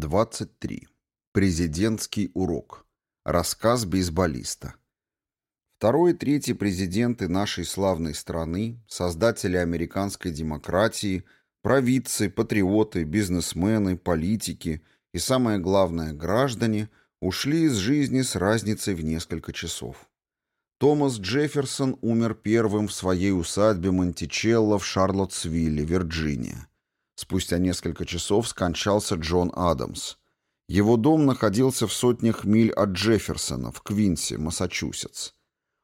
23. Президентский урок. Рассказ бейсболиста. Второй и третий президенты нашей славной страны, создатели американской демократии, провидцы, патриоты, бизнесмены, политики и, самое главное, граждане, ушли из жизни с разницей в несколько часов. Томас Джефферсон умер первым в своей усадьбе Монтичелло в Шарлоттсвилле, Вирджиния. Спустя несколько часов скончался Джон Адамс. Его дом находился в сотнях миль от Джефферсона, в Квинсе, Массачусетс.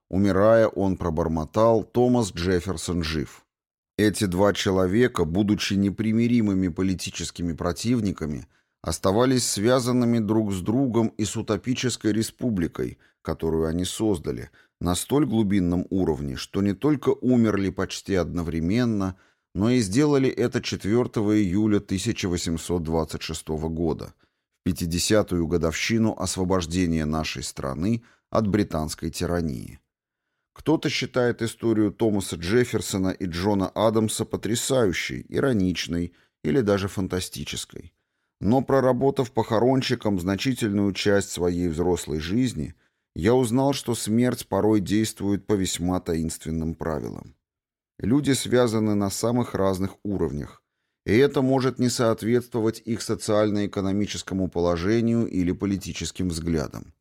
Умирая, он пробормотал «Томас Джефферсон жив». Эти два человека, будучи непримиримыми политическими противниками, оставались связанными друг с другом и с утопической республикой, которую они создали, на столь глубинном уровне, что не только умерли почти одновременно – но и сделали это 4 июля 1826 года, в 50-ю годовщину освобождения нашей страны от британской тирании. Кто-то считает историю Томаса Джефферсона и Джона Адамса потрясающей, ироничной или даже фантастической. Но проработав похоронщиком значительную часть своей взрослой жизни, я узнал, что смерть порой действует по весьма таинственным правилам. Люди связаны на самых разных уровнях, и это может не соответствовать их социально-экономическому положению или политическим взглядам.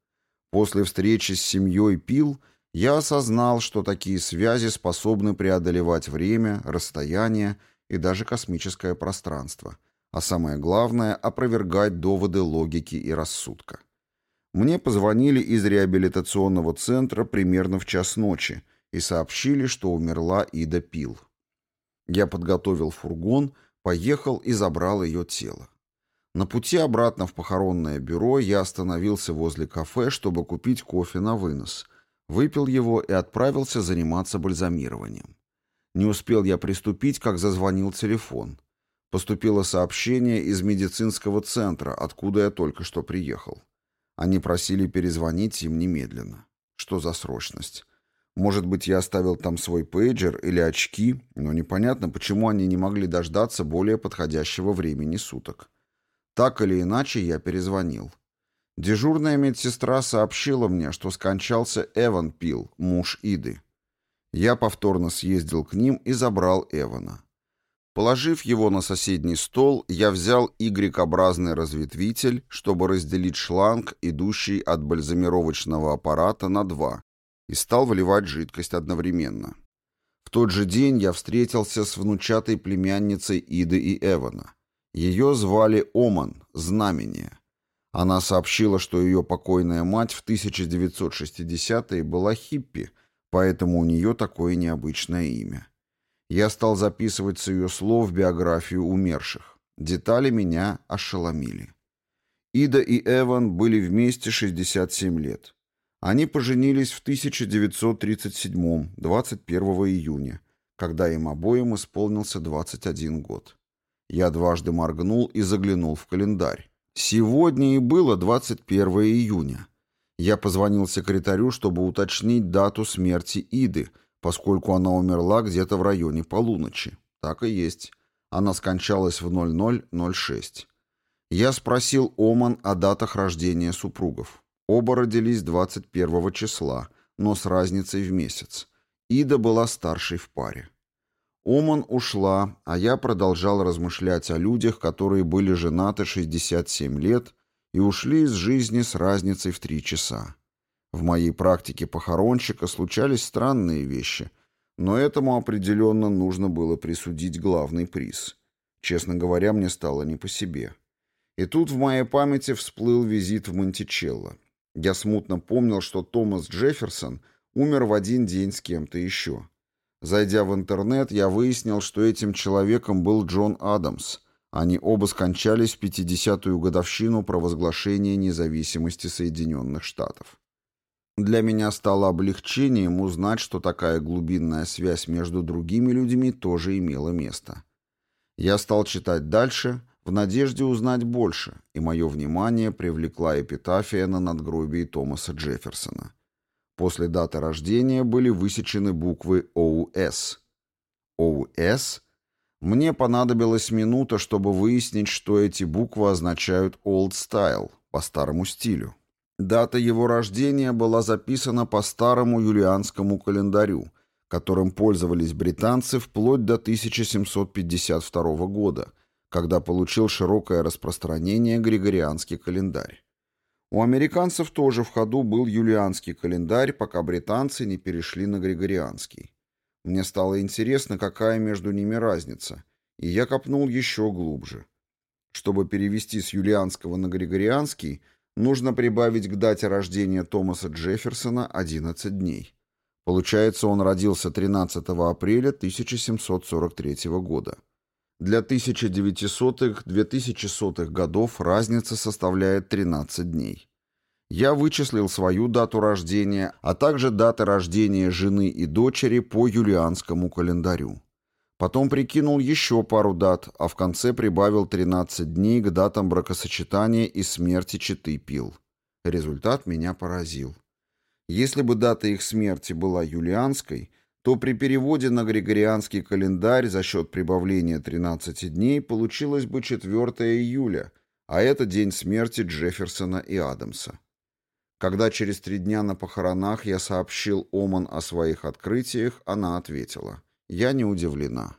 После встречи с семьей Пил я осознал, что такие связи способны преодолевать время, расстояние и даже космическое пространство, а самое главное – опровергать доводы логики и рассудка. Мне позвонили из реабилитационного центра примерно в час ночи – и сообщили, что умерла Ида Пил. Я подготовил фургон, поехал и забрал ее тело. На пути обратно в похоронное бюро я остановился возле кафе, чтобы купить кофе на вынос, выпил его и отправился заниматься бальзамированием. Не успел я приступить, как зазвонил телефон. Поступило сообщение из медицинского центра, откуда я только что приехал. Они просили перезвонить им немедленно. Что за срочность? Может быть, я оставил там свой пейджер или очки, но непонятно, почему они не могли дождаться более подходящего времени суток. Так или иначе, я перезвонил. Дежурная медсестра сообщила мне, что скончался Эван Пил, муж Иды. Я повторно съездил к ним и забрал Эвана. Положив его на соседний стол, я взял Y-образный разветвитель, чтобы разделить шланг, идущий от бальзамировочного аппарата, на два, и стал выливать жидкость одновременно. В тот же день я встретился с внучатой племянницей Иды и Эвана. Ее звали Оман, Знамение. Она сообщила, что ее покойная мать в 1960-е была хиппи, поэтому у нее такое необычное имя. Я стал записывать с ее слов биографию умерших. Детали меня ошеломили. Ида и Эван были вместе 67 лет. Они поженились в 1937 21 июня, когда им обоим исполнился 21 год. Я дважды моргнул и заглянул в календарь. Сегодня и было 21 июня. Я позвонил секретарю, чтобы уточнить дату смерти Иды, поскольку она умерла где-то в районе полуночи. Так и есть. Она скончалась в 0006. Я спросил Оман о датах рождения супругов. Оба родились 21 числа, но с разницей в месяц. Ида была старшей в паре. Оман ушла, а я продолжал размышлять о людях, которые были женаты 67 лет и ушли из жизни с разницей в 3 часа. В моей практике похоронщика случались странные вещи, но этому определенно нужно было присудить главный приз. Честно говоря, мне стало не по себе. И тут в моей памяти всплыл визит в Монтичелло. Я смутно помнил, что Томас Джефферсон умер в один день с кем-то еще. Зайдя в интернет, я выяснил, что этим человеком был Джон Адамс. Они оба скончались в 50-ю годовщину провозглашения независимости Соединенных Штатов. Для меня стало облегчением узнать, что такая глубинная связь между другими людьми тоже имела место. Я стал читать дальше в надежде узнать больше, и мое внимание привлекла эпитафия на надгробии Томаса Джефферсона. После даты рождения были высечены буквы ОУС. ОУС? Мне понадобилась минута, чтобы выяснить, что эти буквы означают «old style» по старому стилю. Дата его рождения была записана по старому юлианскому календарю, которым пользовались британцы вплоть до 1752 года, когда получил широкое распространение григорианский календарь. У американцев тоже в ходу был юлианский календарь, пока британцы не перешли на григорианский. Мне стало интересно, какая между ними разница, и я копнул еще глубже. Чтобы перевести с юлианского на григорианский, нужно прибавить к дате рождения Томаса Джефферсона 11 дней. Получается, он родился 13 апреля 1743 года. Для 1900-2000 годов разница составляет 13 дней. Я вычислил свою дату рождения, а также даты рождения жены и дочери по юлианскому календарю. Потом прикинул еще пару дат, а в конце прибавил 13 дней к датам бракосочетания и смерти Читы Пил. Результат меня поразил. Если бы дата их смерти была юлианской, то при переводе на григорианский календарь за счет прибавления 13 дней получилось бы 4 июля, а это день смерти Джефферсона и Адамса. Когда через три дня на похоронах я сообщил Оман о своих открытиях, она ответила. Я не удивлена.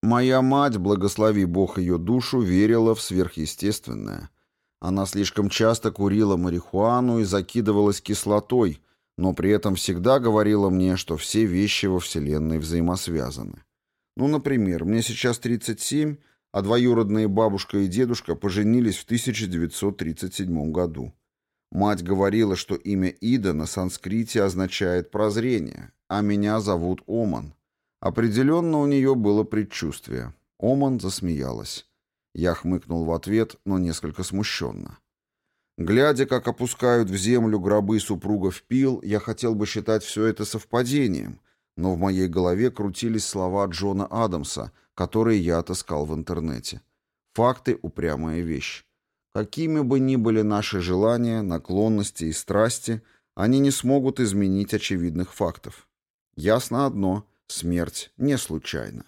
Моя мать, благослови Бог ее душу, верила в сверхъестественное. Она слишком часто курила марихуану и закидывалась кислотой, но при этом всегда говорила мне, что все вещи во Вселенной взаимосвязаны. Ну, например, мне сейчас 37, а двоюродные бабушка и дедушка поженились в 1937 году. Мать говорила, что имя Ида на санскрите означает «прозрение», а меня зовут Оман. Определенно у нее было предчувствие. Оман засмеялась. Я хмыкнул в ответ, но несколько смущенно. Глядя, как опускают в землю гробы супругов Пил, я хотел бы считать все это совпадением, но в моей голове крутились слова Джона Адамса, которые я отыскал в интернете. Факты — упрямая вещь. Какими бы ни были наши желания, наклонности и страсти, они не смогут изменить очевидных фактов. Ясно одно – смерть не случайна.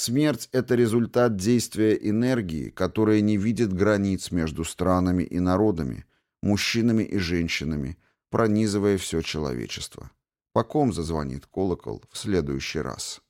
Смерть – это результат действия энергии, которая не видит границ между странами и народами, мужчинами и женщинами, пронизывая все человечество. По ком зазвонит колокол в следующий раз?